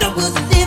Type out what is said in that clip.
thought I was